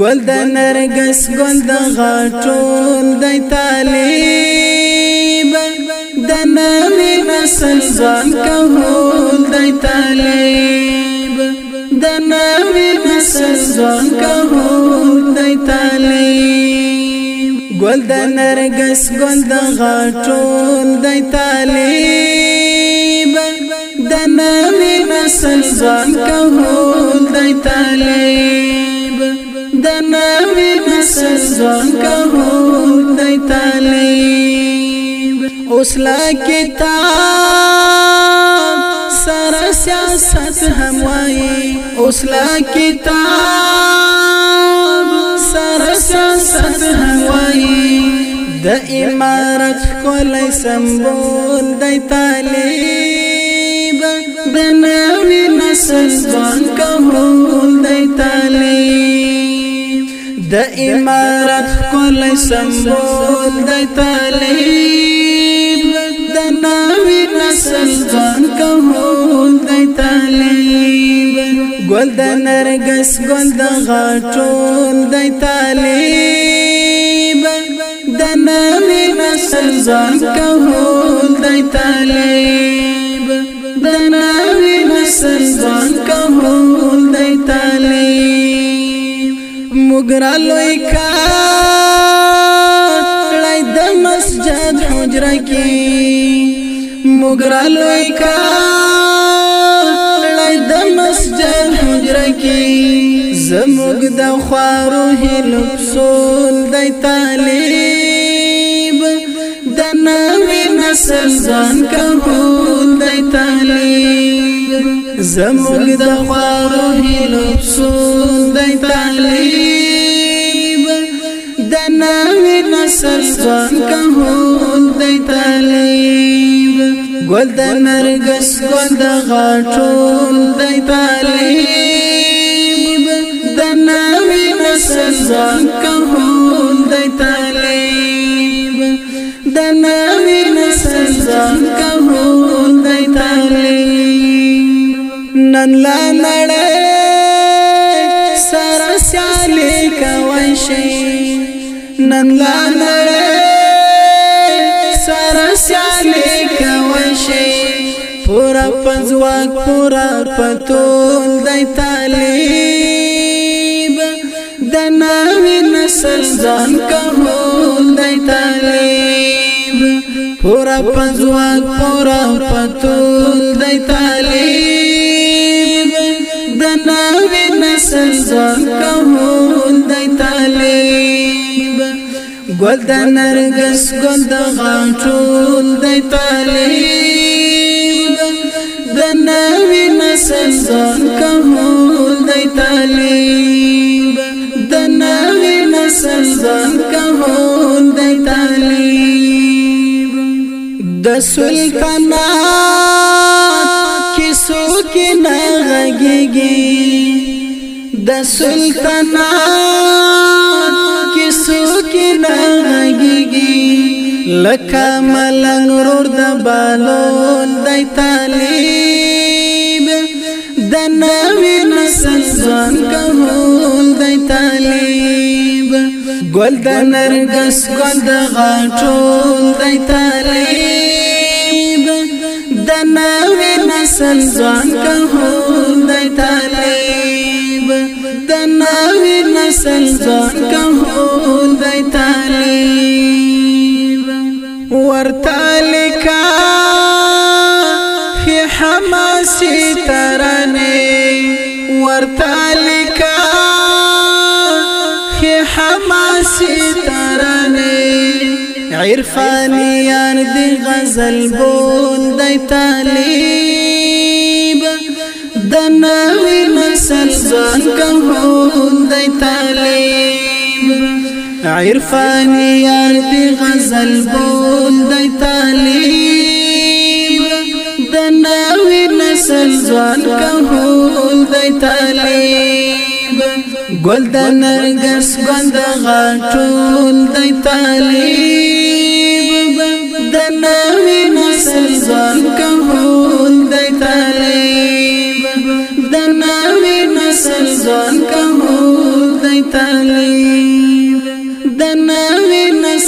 گل د نرگس گل د غټون د طالب د نوې نسل ځان کول د طالب د نوې نسل ځان کول د طالب گل د نرگس گل د غټون د طالب د نوې نسل ځان کول د طالب نسل ځوان کوم دی طالب اوس لا کتاب سره سیاست هم وای اوس لا کتاب سره سیاست هم وای د امارت کولای سمبول دی طالب د نوې نسل ځوان کوم د امارت کول سمبول د طالب د ناوی نسل ځان کول د طالب ګل د نرګس ګل د غاټول د طالب د ناوی نسل ځان کول د طالب د ناوی نسل ځان کول ګران لوی کار لای د مسجد حجره کې مګرا لوی کار لای د مسجد حجره کې زموږ د خوارو هلو پسول د طالب د نوې نسل ځان کهول د طالب زموږ د خوارو هلو پسول د طالب نوی نسل ځوان کهول دی طالب ګل د نرګس ګل د غاټول دی طالب د نوی نسل ځوان کهول دی طالب د نوی نسل ځوان کهول دی طالب نن لا نړۍ سره سیالي کوي شي نن لا نړۍ سره سیالي کوي شي پورا پنځواک پورا پتول دای طالب د نوې نسل ځان کوول دای طالب پورا پنځواک پورا پتول دای طالب د نوې نسل ځان کوول دای طالب ګل د نرګس ګل د غم ټول دی تعلیم د نوی نسل ځان کمول دی تعلیم د نوی نسل ځان کمول دی تعلیم د سلطنات کیسو کې نه غږیږي د سلطنات کې ناګيږي لکه ملنګ ور د بالون دای طالب د نوې نسل ځان کول دای طالب ګل د نرګس ګل د غاټول دای طالب د نوې نسل ځان کول دای طالب سنځان کهو دای طالب ورته لیکا هي حماسي ترانه ورته لیکا هي حماسي ترانه عرفانيان دي غزل بول دای طالب اصل ځان کوون دی تعلیم عرفانی یار دی غزل بول دی تعلیم د نوې نسل ځان کوون دی تعلیم ګل د نرګس ګند غټول دی تعلیم د نوې نسل ځان کوون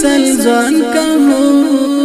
مثل ځان کوم